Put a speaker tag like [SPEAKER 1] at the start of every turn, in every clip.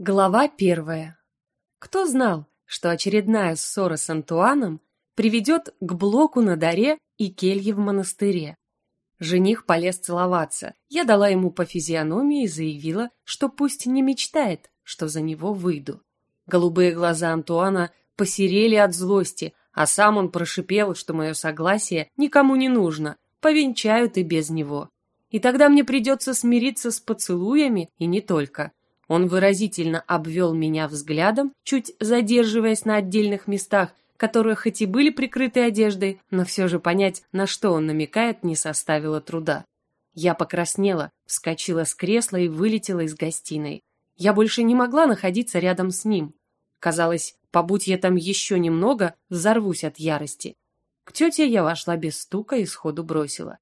[SPEAKER 1] Глава первая. Кто знал, что очередная ссора с Антуаном приведет к блоку на даре и келье в монастыре? Жених полез целоваться. Я дала ему по физиономии и заявила, что пусть не мечтает, что за него выйду. Голубые глаза Антуана посерели от злости, а сам он прошипел, что мое согласие никому не нужно, повенчают и без него. И тогда мне придется смириться с поцелуями и не только. Он выразительно обвел меня взглядом, чуть задерживаясь на отдельных местах, которые хоть и были прикрыты одеждой, но все же понять, на что он намекает, не составило труда. Я покраснела, вскочила с кресла и вылетела из гостиной. Я больше не могла находиться рядом с ним. Казалось, побудь я там еще немного, взорвусь от ярости. К тете я вошла без стука и сходу бросила.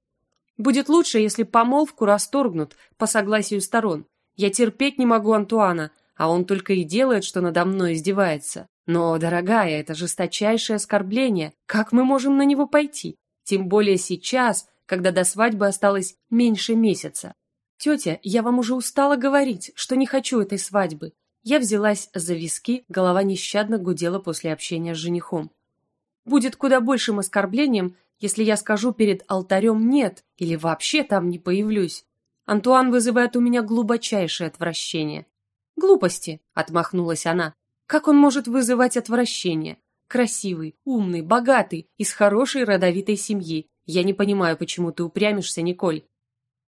[SPEAKER 1] Будет лучше, если помолвку расторгнут по согласию сторон. Я терпеть не могу Антуана, а он только и делает, что надо мной издевается. Но, дорогая, это жесточайшее оскорбление. Как мы можем на него пойти? Тем более сейчас, когда до свадьбы осталось меньше месяца. Тетя, я вам уже устала говорить, что не хочу этой свадьбы. Я взялась за виски, голова нещадно гудела после общения с женихом. Будет куда большим оскорблением, если я скажу перед алтарем «нет» или вообще там не появлюсь. Антуан вызывает у меня глубочайшее отвращение. Глупости, отмахнулась она. Как он может вызывать отвращение? Красивый, умный, богатый, из хорошей родовитой семьи. Я не понимаю, почему ты упрямишься, Николь.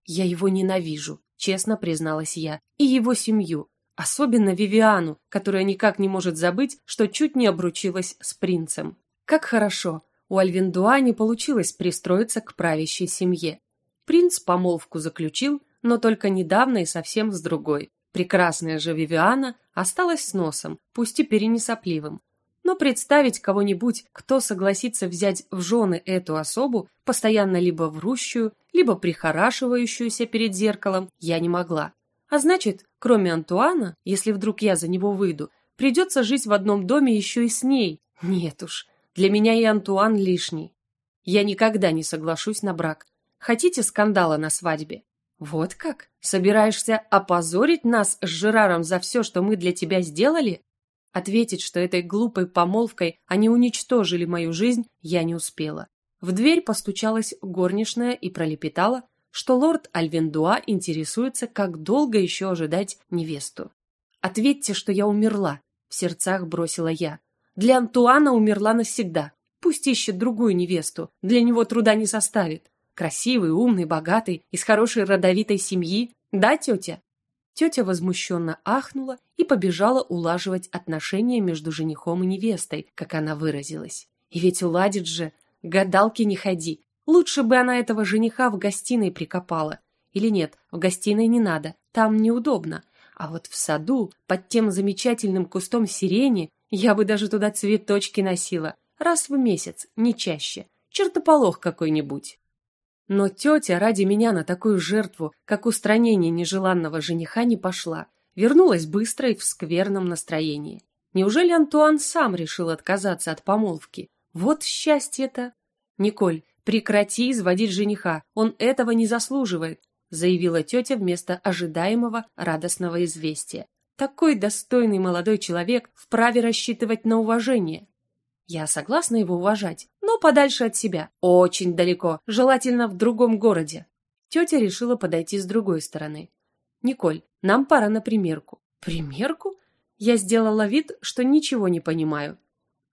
[SPEAKER 1] Я его ненавижу, честно призналась я, и его семью, особенно Вивиану, которая никак не может забыть, что чуть не обручилась с принцем. Как хорошо, у Альвиндуа не получилось пристроиться к правящей семье. Принц помолвку заключил, но только недавно и совсем с другой. Прекрасная же Вивиана осталась с носом, пусть и не сопливым. Но представить кого-нибудь, кто согласится взять в жены эту особу, постоянно либо врущую, либо прихорашивающуюся перед зеркалом, я не могла. А значит, кроме Антуана, если вдруг я за него выйду, придется жить в одном доме еще и с ней. Нет уж, для меня и Антуан лишний. Я никогда не соглашусь на брак. Хотите скандала на свадьбе? «Вот как? Собираешься опозорить нас с Жераром за все, что мы для тебя сделали?» Ответить, что этой глупой помолвкой они уничтожили мою жизнь, я не успела. В дверь постучалась горничная и пролепетала, что лорд Альвендуа интересуется, как долго еще ожидать невесту. «Ответьте, что я умерла», — в сердцах бросила я. «Для Антуана умерла навсегда. Пусть ищет другую невесту, для него труда не составит. Красивый, умный, богатый, из хорошей родовитой семьи. Да, тетя?» Тетя возмущенно ахнула и побежала улаживать отношения между женихом и невестой, как она выразилась. И ведь уладит же, гадалки не ходи. Лучше бы она этого жениха в гостиной прикопала. Или нет, в гостиной не надо, там неудобно. А вот в саду, под тем замечательным кустом сирени, я бы даже туда цветочки носила. Раз в месяц, не чаще. Чертополох какой-нибудь. Но тетя ради меня на такую жертву, как устранение нежеланного жениха, не пошла. Вернулась быстро и в скверном настроении. Неужели Антуан сам решил отказаться от помолвки? Вот счастье-то! Николь, прекрати изводить жениха, он этого не заслуживает, заявила тетя вместо ожидаемого радостного известия. Такой достойный молодой человек вправе рассчитывать на уважение. Я согласна его уважать, но подальше от себя, очень далеко, желательно в другом городе. Тетя решила подойти с другой стороны. «Николь, нам пора на примерку». «Примерку?» Я сделала вид, что ничего не понимаю.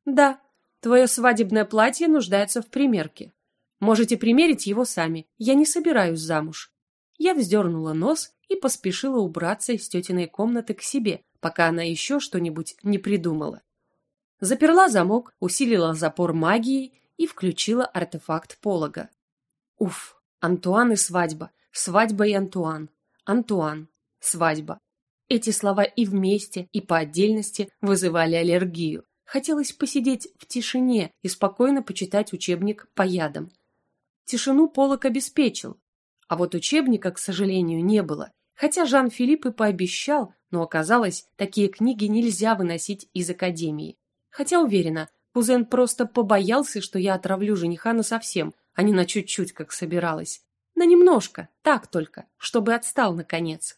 [SPEAKER 1] «Да, твое свадебное платье нуждается в примерке. Можете примерить его сами, я не собираюсь замуж». Я вздернула нос и поспешила убраться из тетиной комнаты к себе, пока она еще что-нибудь не придумала. Заперла замок, усилила запор магией и включила артефакт полога. Уф, Антуан и свадьба, свадьба и Антуан, Антуан, свадьба. Эти слова и вместе, и по отдельности вызывали аллергию. Хотелось посидеть в тишине и спокойно почитать учебник по ядам. Тишину полог обеспечил, а вот учебника, к сожалению, не было. Хотя Жан-Филипп и пообещал, но оказалось, такие книги нельзя выносить из академии. Хотя уверена, кузен просто побоялся, что я отравлю жениха на совсем, а не на чуть-чуть, как собиралась. На немножко, так только, чтобы отстал наконец.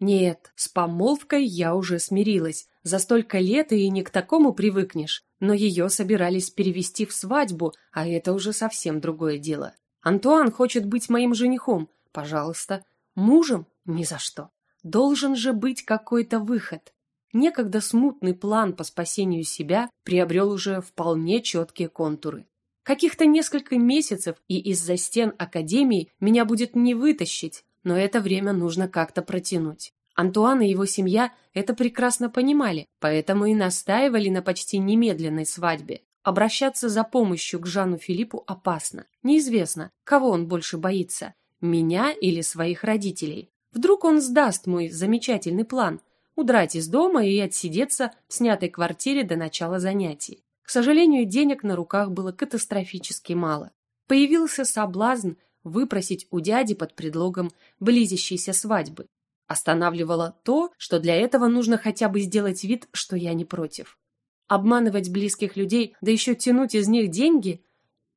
[SPEAKER 1] Нет, с помолвкой я уже смирилась. За столько лет и не к такому привыкнешь. Но ее собирались перевести в свадьбу, а это уже совсем другое дело. Антуан хочет быть моим женихом. Пожалуйста. Мужем? Ни за что. Должен же быть какой-то выход. Некогда смутный план по спасению себя приобрел уже вполне четкие контуры. Каких-то несколько месяцев, и из-за стен Академии меня будет не вытащить, но это время нужно как-то протянуть. Антуан и его семья это прекрасно понимали, поэтому и настаивали на почти немедленной свадьбе. Обращаться за помощью к Жану Филиппу опасно. Неизвестно, кого он больше боится – меня или своих родителей. Вдруг он сдаст мой замечательный план – удрать из дома и отсидеться в снятой квартире до начала занятий. К сожалению, денег на руках было катастрофически мало. Появился соблазн выпросить у дяди под предлогом близящейся свадьбы. Останавливало то, что для этого нужно хотя бы сделать вид, что я не против. Обманывать близких людей, да еще тянуть из них деньги?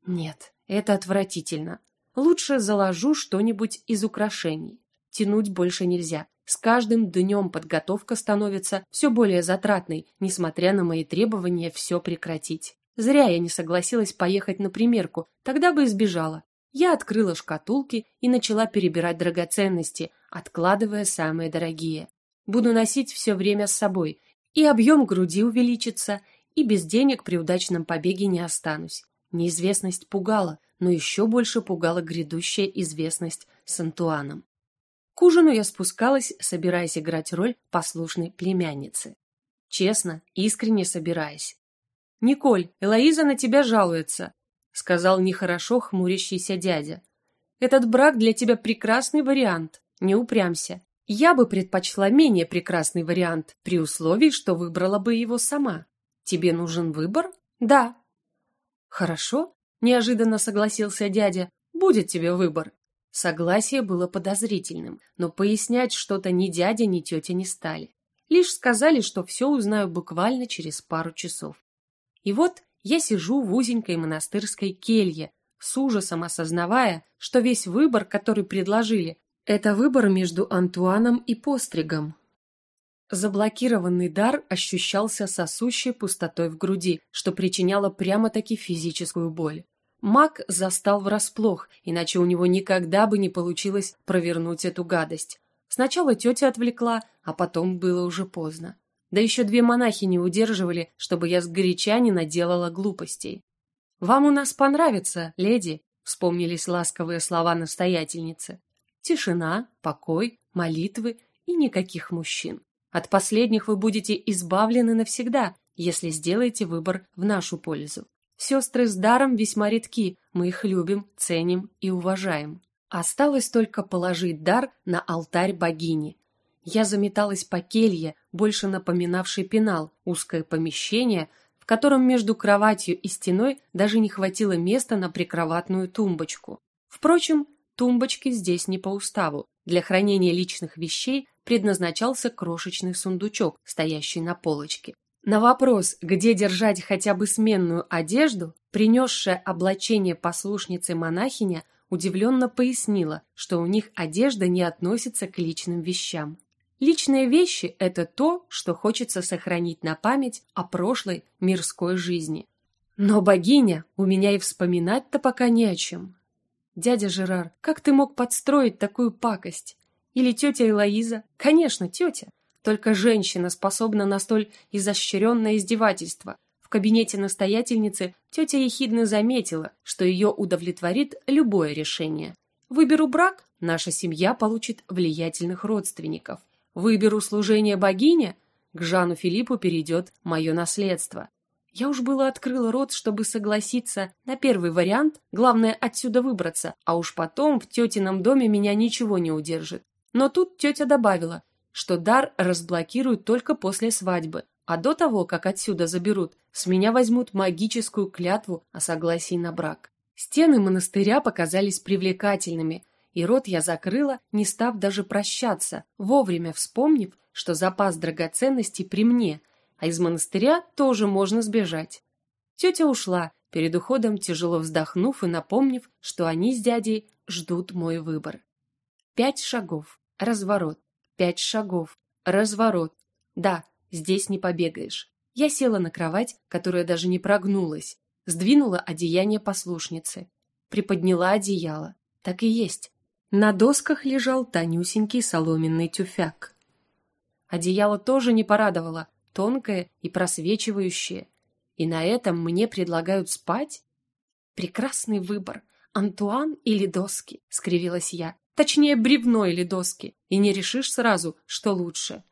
[SPEAKER 1] Нет, это отвратительно. Лучше заложу что-нибудь из украшений. Тянуть больше нельзя. С каждым днем подготовка становится все более затратной, несмотря на мои требования все прекратить. Зря я не согласилась поехать на примерку, тогда бы избежала. Я открыла шкатулки и начала перебирать драгоценности, откладывая самые дорогие. Буду носить все время с собой, и объем груди увеличится, и без денег при удачном побеге не останусь. Неизвестность пугала, но еще больше пугала грядущая известность с Антуаном. К ужину я спускалась, собираясь играть роль послушной племянницы. Честно, искренне собираясь. «Николь, Элоиза на тебя жалуется», — сказал нехорошо хмурящийся дядя. «Этот брак для тебя прекрасный вариант, не упрямся. Я бы предпочла менее прекрасный вариант, при условии, что выбрала бы его сама. Тебе нужен выбор? Да». «Хорошо», — неожиданно согласился дядя, — «будет тебе выбор. Согласие было подозрительным, но пояснять что-то ни дядя, ни тетя не стали. Лишь сказали, что все узнаю буквально через пару часов. И вот я сижу в узенькой монастырской келье, с ужасом осознавая, что весь выбор, который предложили, это выбор между Антуаном и Постригом. Заблокированный дар ощущался сосущей пустотой в груди, что причиняло прямо-таки физическую боль. Маг застал врасплох, иначе у него никогда бы не получилось провернуть эту гадость. Сначала тетя отвлекла, а потом было уже поздно. Да еще две монахи не удерживали, чтобы я с горяча не наделала глупостей. «Вам у нас понравится, леди», — вспомнились ласковые слова настоятельницы. «Тишина, покой, молитвы и никаких мужчин. От последних вы будете избавлены навсегда, если сделаете выбор в нашу пользу. Сестры с даром весьма редки, мы их любим, ценим и уважаем. Осталось только положить дар на алтарь богини. Я заметалась по келье, больше напоминавшей пенал, узкое помещение, в котором между кроватью и стеной даже не хватило места на прикроватную тумбочку. Впрочем, тумбочки здесь не по уставу. Для хранения личных вещей предназначался крошечный сундучок, стоящий на полочке. На вопрос, где держать хотя бы сменную одежду, принесшая облачение послушницы монахиня удивленно пояснила, что у них одежда не относится к личным вещам. Личные вещи – это то, что хочется сохранить на память о прошлой мирской жизни. Но богиня, у меня и вспоминать-то пока не о чем. Дядя Жерар, как ты мог подстроить такую пакость? Или тетя Элоиза? Конечно, тетя. Только женщина способна на столь изощренное издевательство. В кабинете настоятельницы тетя ехидно заметила, что ее удовлетворит любое решение. Выберу брак, наша семья получит влиятельных родственников. Выберу служение богине, к Жану Филиппу перейдет мое наследство. Я уж было открыла рот, чтобы согласиться на первый вариант, главное отсюда выбраться, а уж потом в тетином доме меня ничего не удержит. Но тут тетя добавила, что дар разблокируют только после свадьбы, а до того, как отсюда заберут, с меня возьмут магическую клятву о согласии на брак. Стены монастыря показались привлекательными, и рот я закрыла, не став даже прощаться, вовремя вспомнив, что запас драгоценностей при мне, а из монастыря тоже можно сбежать. Тетя ушла, перед уходом тяжело вздохнув и напомнив, что они с дядей ждут мой выбор. Пять шагов, разворот, Пять шагов. Разворот. Да, здесь не побегаешь. Я села на кровать, которая даже не прогнулась, сдвинула одеяние послушницы, приподняла одеяло. Так и есть. На досках лежал тонюсенький соломенный тюфяк. Одеяло тоже не порадовало, тонкое и просвечивающее. И на этом мне предлагают спать? Прекрасный выбор. Антуан или доски, скривилась я. Точнее, бревно или доски. И не решишь сразу, что лучше.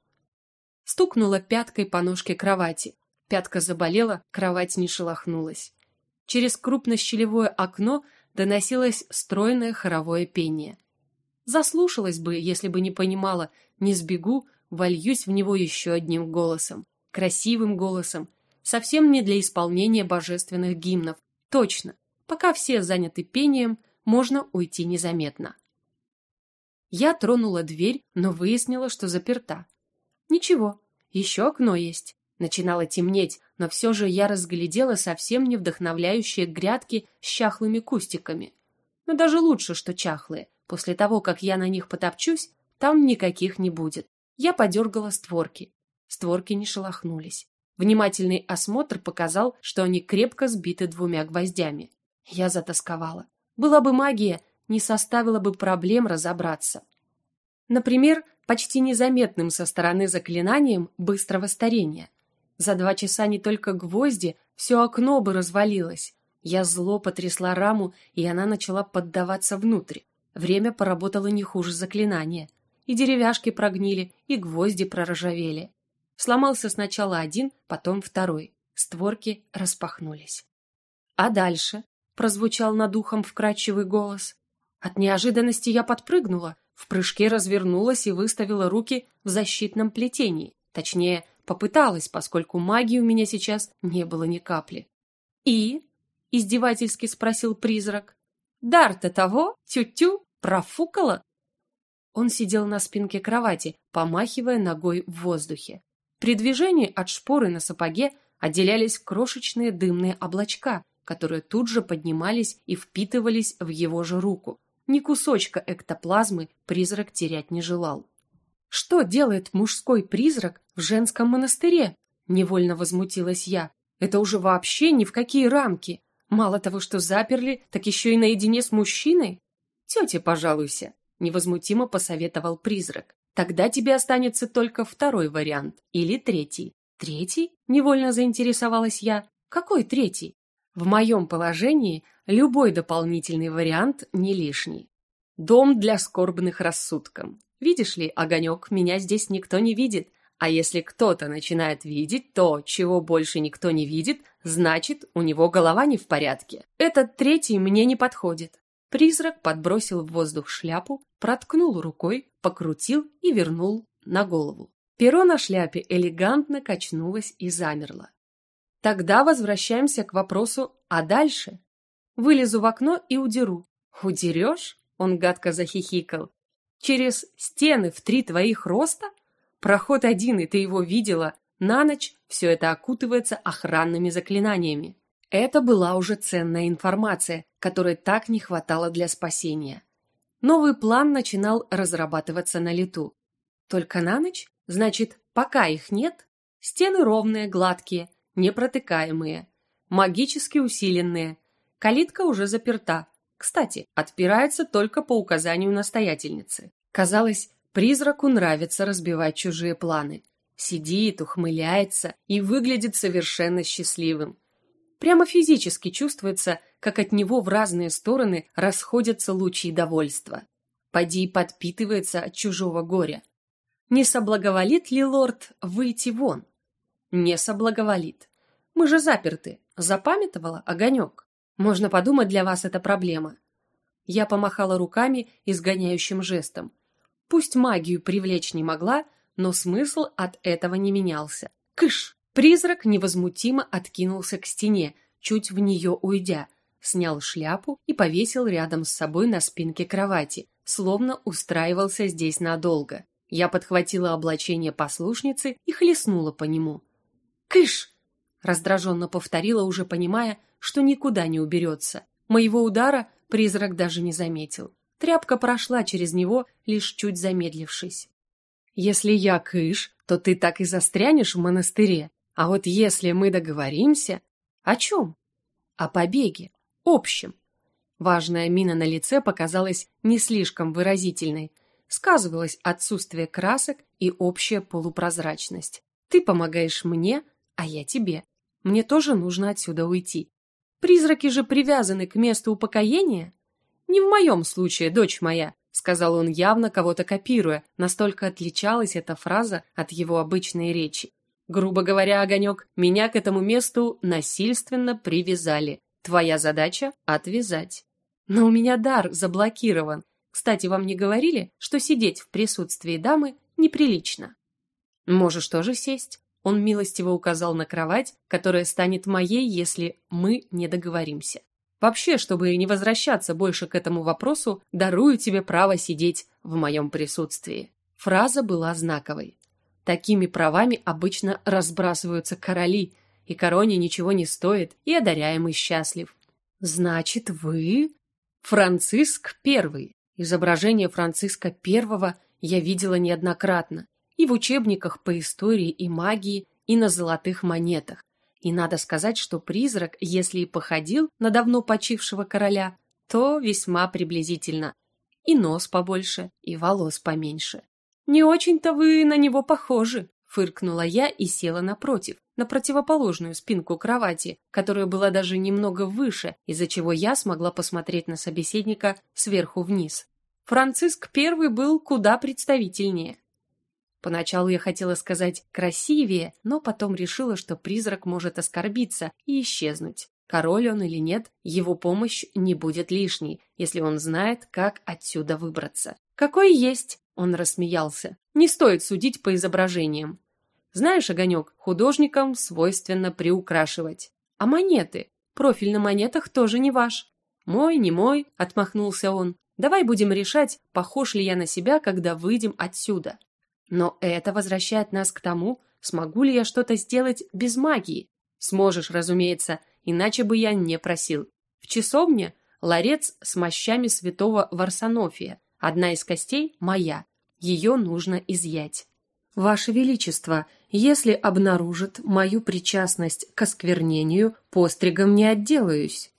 [SPEAKER 1] Стукнула пяткой по ножке кровати. Пятка заболела, кровать не шелохнулась. Через крупнощелевое окно доносилось стройное хоровое пение. Заслушалась бы, если бы не понимала, не сбегу, вольюсь в него еще одним голосом. Красивым голосом. Совсем не для исполнения божественных гимнов. Точно. Пока все заняты пением, можно уйти незаметно. Я тронула дверь, но выяснила, что заперта. Ничего, еще окно есть. Начинало темнеть, но все же я разглядела совсем не вдохновляющие грядки с чахлыми кустиками. Но даже лучше, что чахлые. После того, как я на них потопчусь, там никаких не будет. Я подергала створки. Створки не шелохнулись. Внимательный осмотр показал, что они крепко сбиты двумя гвоздями. Я затасковала. Была бы магия, не составило бы проблем разобраться. Например, почти незаметным со стороны заклинанием быстрого старения. За два часа не только гвозди, все окно бы развалилось. Я зло потрясла раму, и она начала поддаваться внутрь. Время поработало не хуже заклинания. И деревяшки прогнили, и гвозди проржавели. Сломался сначала один, потом второй. Створки распахнулись. А дальше прозвучал над ухом вкрадчивый голос. От неожиданности я подпрыгнула, в прыжке развернулась и выставила руки в защитном плетении. Точнее, попыталась, поскольку магии у меня сейчас не было ни капли. «И?» – издевательски спросил призрак. «Дар-то того, тю-тю, профукала?» Он сидел на спинке кровати, помахивая ногой в воздухе. При движении от шпоры на сапоге отделялись крошечные дымные облачка, которые тут же поднимались и впитывались в его же руку. Ни кусочка эктоплазмы призрак терять не желал. Что делает мужской призрак в женском монастыре? Невольно возмутилась я. Это уже вообще ни в какие рамки. Мало того, что заперли, так еще и наедине с мужчиной. Тете пожалуйся, невозмутимо посоветовал призрак. Тогда тебе останется только второй вариант или третий. Третий? Невольно заинтересовалась я. Какой третий? В моем положении любой дополнительный вариант не лишний. Дом для скорбных рассудком. Видишь ли, огонек, меня здесь никто не видит, а если кто-то начинает видеть то, чего больше никто не видит, значит, у него голова не в порядке. Этот третий мне не подходит. Призрак подбросил в воздух шляпу, проткнул рукой, покрутил и вернул на голову. Перо на шляпе элегантно качнулось и замерло. Тогда возвращаемся к вопросу «а дальше?» Вылезу в окно и удеру. Удерешь? Он гадко захихикал. Через стены в три твоих роста? Проход один, и ты его видела. На ночь все это окутывается охранными заклинаниями. Это была уже ценная информация, которой так не хватало для спасения. Новый план начинал разрабатываться на лету. Только на ночь? Значит, пока их нет, стены ровные, гладкие, непротыкаемые, магически усиленные. Калитка уже заперта. Кстати, отпирается только по указанию настоятельницы. Казалось, призраку нравится разбивать чужие планы. Сидит, ухмыляется и выглядит совершенно счастливым. Прямо физически чувствуется, как от него в разные стороны расходятся лучи довольства. Поди подпитывается от чужого горя. Не соблаговолит ли лорд выйти вон? Не соблаговолит. Мы же заперты. Запамятовала огонек. Можно подумать, для вас это проблема. Я помахала руками изгоняющим жестом. Пусть магию привлечь не могла, но смысл от этого не менялся. Кыш! Призрак невозмутимо откинулся к стене, чуть в нее уйдя, снял шляпу и повесил рядом с собой на спинке кровати, словно устраивался здесь надолго. Я подхватила облачение послушницы и хлестнула по нему. «Кыш!» — раздраженно повторила, уже понимая, что никуда не уберется. Моего удара призрак даже не заметил. Тряпка прошла через него, лишь чуть замедлившись. Если я кыш, то ты так и застрянешь в монастыре. А вот если мы договоримся... О чем? О побеге. Общем. Важная мина на лице показалась не слишком выразительной. Сказывалось отсутствие красок и общая полупрозрачность. Ты помогаешь мне, а я тебе. Мне тоже нужно отсюда уйти. Призраки же привязаны к месту упокоения. Не в моем случае, дочь моя сказал он явно кого-то копируя, настолько отличалась эта фраза от его обычной речи. Грубо говоря, огонек, меня к этому месту насильственно привязали. Твоя задача — отвязать. Но у меня дар заблокирован. Кстати, вам не говорили, что сидеть в присутствии дамы неприлично? Можешь тоже сесть. Он милостиво указал на кровать, которая станет моей, если мы не договоримся. Вообще, чтобы не возвращаться больше к этому вопросу, дарую тебе право сидеть в моем присутствии. Фраза была знаковой. Такими правами обычно разбрасываются короли, и короне ничего не стоит, и одаряемый счастлив. Значит, вы Франциск I. Изображение Франциска I я видела неоднократно и в учебниках по истории и магии, и на золотых монетах. И надо сказать, что призрак, если и походил на давно почившего короля, то весьма приблизительно. И нос побольше, и волос поменьше. «Не очень-то вы на него похожи», — фыркнула я и села напротив, на противоположную спинку кровати, которая была даже немного выше, из-за чего я смогла посмотреть на собеседника сверху вниз. Франциск I был куда представительнее. Поначалу я хотела сказать «красивее», но потом решила, что призрак может оскорбиться и исчезнуть. Король он или нет, его помощь не будет лишней, если он знает, как отсюда выбраться. «Какой есть!» – он рассмеялся. «Не стоит судить по изображениям. Знаешь, Огонек, художникам свойственно приукрашивать. А монеты? Профиль на монетах тоже не ваш. Мой, не мой, отмахнулся он. Давай будем решать, похож ли я на себя, когда выйдем отсюда. Но это возвращает нас к тому, смогу ли я что-то сделать без магии. Сможешь, разумеется, иначе бы я не просил. В часовне ларец с мощами святого Варсонофия. Одна из костей моя. Ее нужно изъять. Ваше Величество, если обнаружат мою причастность к осквернению, постригом не отделаюсь.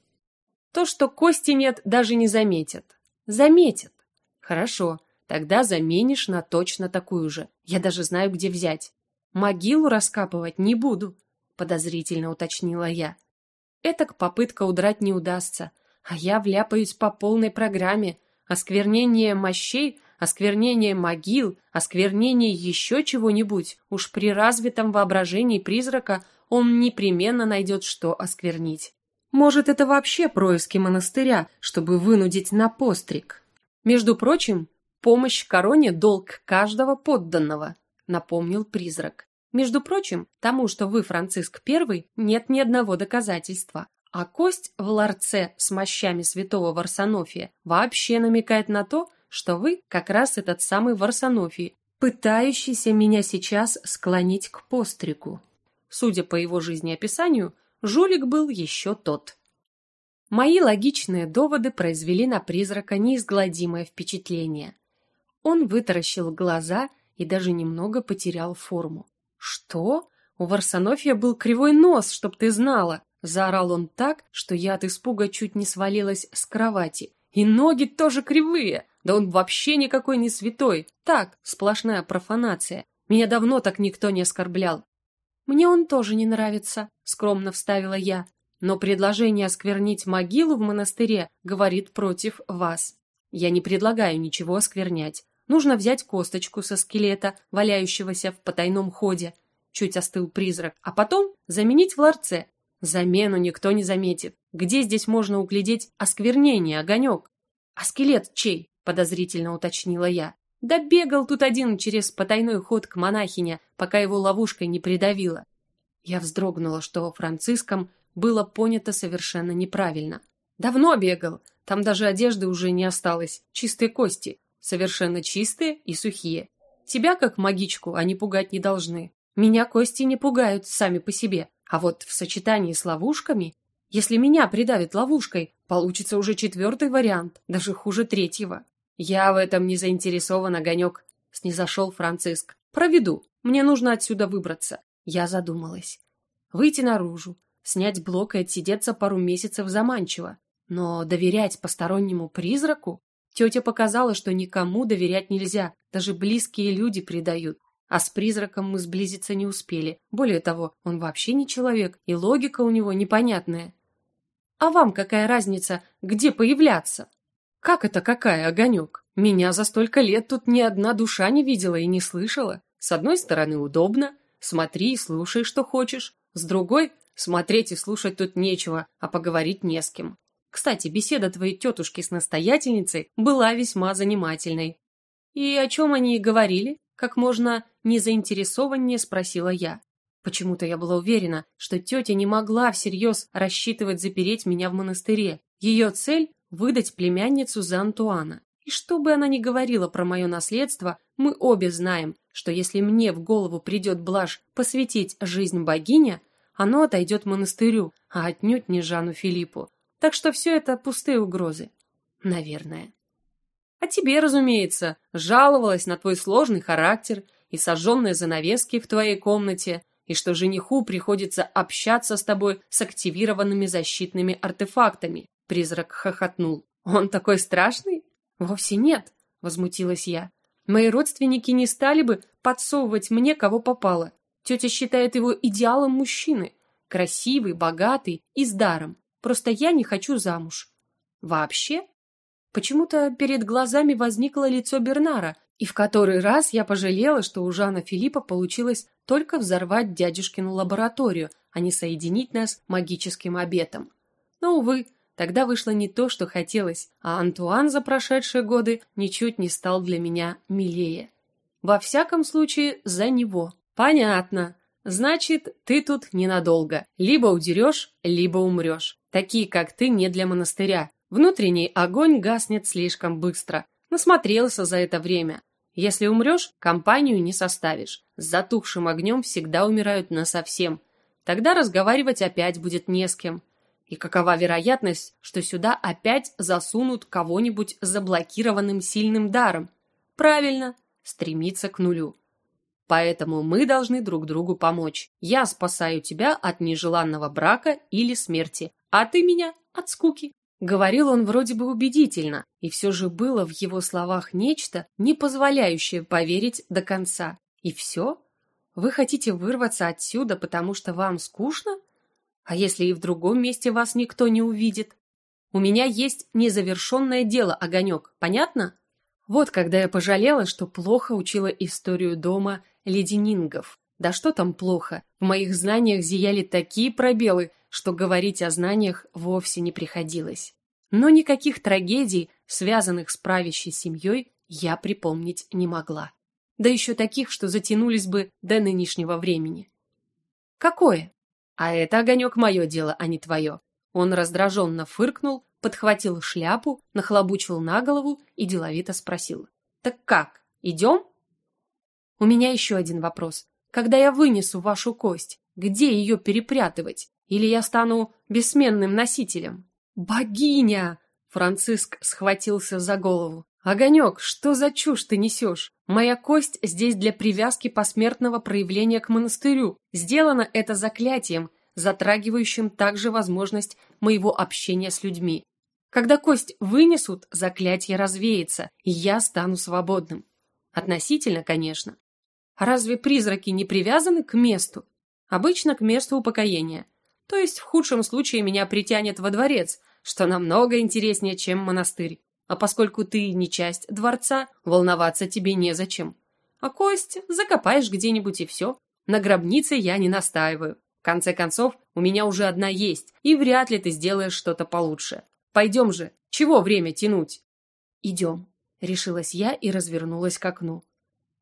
[SPEAKER 1] То, что кости нет, даже не заметят. Заметят. Хорошо, Тогда заменишь на точно такую же. Я даже знаю, где взять. Могилу раскапывать не буду, подозрительно уточнила я. Этак попытка удрать не удастся, а я вляпаюсь по полной программе. Осквернение мощей, осквернение могил, осквернение еще чего-нибудь. Уж при развитом воображении призрака он непременно найдет, что осквернить. Может, это вообще происки монастыря, чтобы вынудить на постриг. Между прочим, Помощь короне – долг каждого подданного, напомнил призрак. Между прочим, тому, что вы Франциск I, нет ни одного доказательства. А кость в ларце с мощами святого Варсонофия вообще намекает на то, что вы как раз этот самый Варсонофий, пытающийся меня сейчас склонить к пострику. Судя по его жизнеописанию, жулик был еще тот. Мои логичные доводы произвели на призрака неизгладимое впечатление. Он вытаращил глаза и даже немного потерял форму. «Что? У Варсонофия был кривой нос, чтоб ты знала!» Заорал он так, что я от испуга чуть не свалилась с кровати. «И ноги тоже кривые! Да он вообще никакой не святой! Так, сплошная профанация. Меня давно так никто не оскорблял». «Мне он тоже не нравится», — скромно вставила я. «Но предложение осквернить могилу в монастыре говорит против вас. Я не предлагаю ничего осквернять. Нужно взять косточку со скелета, валяющегося в потайном ходе. Чуть остыл призрак. А потом заменить в ларце. Замену никто не заметит. Где здесь можно углядеть осквернение, огонек? А скелет чей? Подозрительно уточнила я. Да бегал тут один через потайной ход к монахине, пока его ловушкой не придавило. Я вздрогнула, что Франциском было понято совершенно неправильно. Давно бегал, там даже одежды уже не осталось, чистые кости совершенно чистые и сухие. Тебя, как магичку, они пугать не должны. Меня кости не пугают сами по себе, а вот в сочетании с ловушками, если меня придавит ловушкой, получится уже четвертый вариант, даже хуже третьего. Я в этом не заинтересован, Огонек. Снизошел Франциск. «Проведу. Мне нужно отсюда выбраться». Я задумалась. Выйти наружу, снять блок и отсидеться пару месяцев заманчиво. Но доверять постороннему призраку? Тетя показала, что никому доверять нельзя, даже близкие люди предают. А с призраком мы сблизиться не успели. Более того, он вообще не человек, и логика у него непонятная. А вам какая разница, где появляться? Как это какая, огонек? Меня за столько лет тут ни одна душа не видела и не слышала. С одной стороны, удобно. Смотри и слушай, что хочешь. С другой, смотреть и слушать тут нечего, а поговорить не с кем. Кстати, беседа твоей тетушки с настоятельницей была весьма занимательной. И о чем они говорили? Как можно незаинтересованнее спросила я. Почему-то я была уверена, что тетя не могла всерьез рассчитывать запереть меня в монастыре. Ее цель – выдать племянницу за Антуана. И что бы она ни говорила про мое наследство, мы обе знаем, что если мне в голову придет блажь посвятить жизнь богине, оно отойдет монастырю, а отнюдь не Жану Филиппу. Так что все это пустые угрозы. Наверное. А тебе, разумеется, жаловалась на твой сложный характер и сожженные занавески в твоей комнате – и что жениху приходится общаться с тобой с активированными защитными артефактами. Призрак хохотнул. Он такой страшный? Вовсе нет, возмутилась я. Мои родственники не стали бы подсовывать мне кого попало. Тетя считает его идеалом мужчины. Красивый, богатый и с даром. Просто я не хочу замуж. Вообще? Почему-то перед глазами возникло лицо Бернара, и в который раз я пожалела, что у Жана Филиппа получилось только взорвать дядюшкину лабораторию, а не соединить нас магическим обетом. Но, увы, тогда вышло не то, что хотелось, а Антуан за прошедшие годы ничуть не стал для меня милее. Во всяком случае, за него. Понятно. Значит, ты тут ненадолго. Либо удерешь, либо умрешь. Такие, как ты, не для монастыря. Внутренний огонь гаснет слишком быстро. Насмотрелся за это время. Если умрешь, компанию не составишь. С затухшим огнем всегда умирают насовсем. Тогда разговаривать опять будет не с кем. И какова вероятность, что сюда опять засунут кого-нибудь заблокированным сильным даром? Правильно, стремиться к нулю. Поэтому мы должны друг другу помочь. Я спасаю тебя от нежеланного брака или смерти, а ты меня от скуки. Говорил он вроде бы убедительно, и все же было в его словах нечто, не позволяющее поверить до конца. И все? Вы хотите вырваться отсюда, потому что вам скучно? А если и в другом месте вас никто не увидит? У меня есть незавершенное дело, Огонек, понятно? Вот когда я пожалела, что плохо учила историю дома леденингов. Да что там плохо? В моих знаниях зияли такие пробелы, что говорить о знаниях вовсе не приходилось. Но никаких трагедий, связанных с правящей семьей, я припомнить не могла. Да еще таких, что затянулись бы до нынешнего времени. Какое? А это, огонек, мое дело, а не твое. Он раздраженно фыркнул, подхватил шляпу, нахлобучил на голову и деловито спросил. Так как, идем? У меня еще один вопрос. Когда я вынесу вашу кость, где ее перепрятывать? Или я стану бессменным носителем? «Богиня!» Франциск схватился за голову. «Огонек, что за чушь ты несешь? Моя кость здесь для привязки посмертного проявления к монастырю. Сделано это заклятием, затрагивающим также возможность моего общения с людьми. Когда кость вынесут, заклятие развеется, и я стану свободным. Относительно, конечно. Разве призраки не привязаны к месту? Обычно к месту упокоения. То есть в худшем случае меня притянет во дворец, что намного интереснее, чем монастырь. А поскольку ты не часть дворца, волноваться тебе незачем. А кость закопаешь где-нибудь и все. На гробнице я не настаиваю. В конце концов, у меня уже одна есть, и вряд ли ты сделаешь что-то получше. Пойдем же, чего время тянуть? Идем, решилась я и развернулась к окну.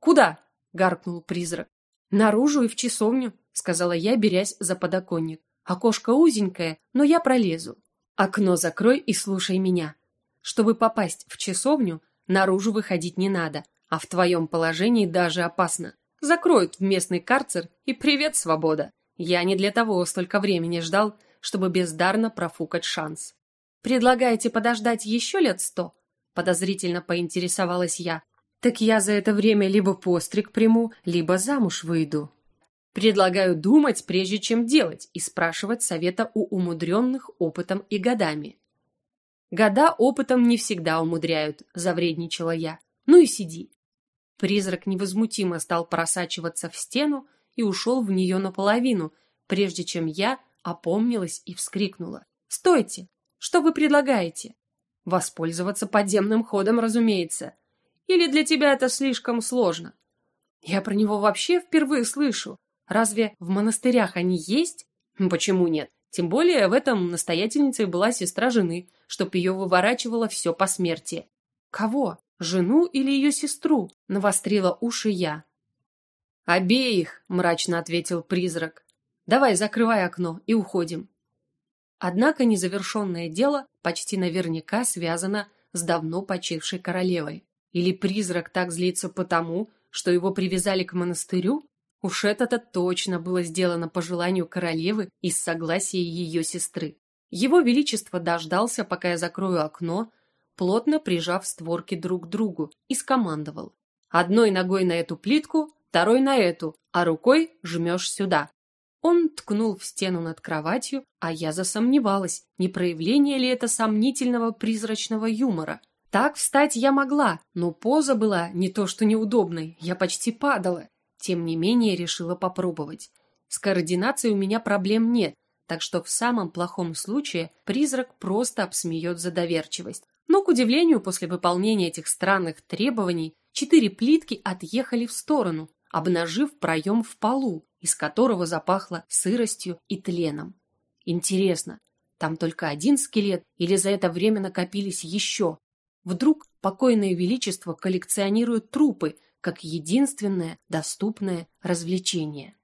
[SPEAKER 1] Куда? Гаркнул призрак. Наружу и в часовню, сказала я, берясь за подоконник. Окошко узенькое, но я пролезу. Окно закрой и слушай меня. Чтобы попасть в часовню, наружу выходить не надо, а в твоем положении даже опасно. Закроют в местный карцер и привет, свобода. Я не для того столько времени ждал, чтобы бездарно профукать шанс. Предлагаете подождать еще лет сто? Подозрительно поинтересовалась я. Так я за это время либо постриг приму, либо замуж выйду. Предлагаю думать, прежде чем делать, и спрашивать совета у умудренных опытом и годами. Года опытом не всегда умудряют, завредничала я. Ну и сиди. Призрак невозмутимо стал просачиваться в стену и ушел в нее наполовину, прежде чем я опомнилась и вскрикнула. «Стойте! Что вы предлагаете?» «Воспользоваться подземным ходом, разумеется. Или для тебя это слишком сложно?» «Я про него вообще впервые слышу. Разве в монастырях они есть? Почему нет? Тем более в этом настоятельницей была сестра жены, чтоб ее выворачивало все по смерти. Кого? Жену или ее сестру? Навострила уши я. Обеих, мрачно ответил призрак. Давай, закрывай окно и уходим. Однако незавершенное дело почти наверняка связано с давно почившей королевой. Или призрак так злится потому, что его привязали к монастырю? Уж это-то точно было сделано по желанию королевы и с согласия ее сестры. Его величество дождался, пока я закрою окно, плотно прижав створки друг к другу, и скомандовал. Одной ногой на эту плитку, второй на эту, а рукой жмешь сюда. Он ткнул в стену над кроватью, а я засомневалась, не проявление ли это сомнительного призрачного юмора. Так встать я могла, но поза была не то что неудобной, я почти падала. Тем не менее решила попробовать. С координацией у меня проблем нет, так что в самом плохом случае призрак просто обсмеет за доверчивость. Но, к удивлению, после выполнения этих странных требований, четыре плитки отъехали в сторону, обнажив проем в полу, из которого запахло сыростью и тленом. Интересно, там только один скелет или за это время накопились еще? Вдруг покойное величество коллекционирует трупы как единственное доступное развлечение?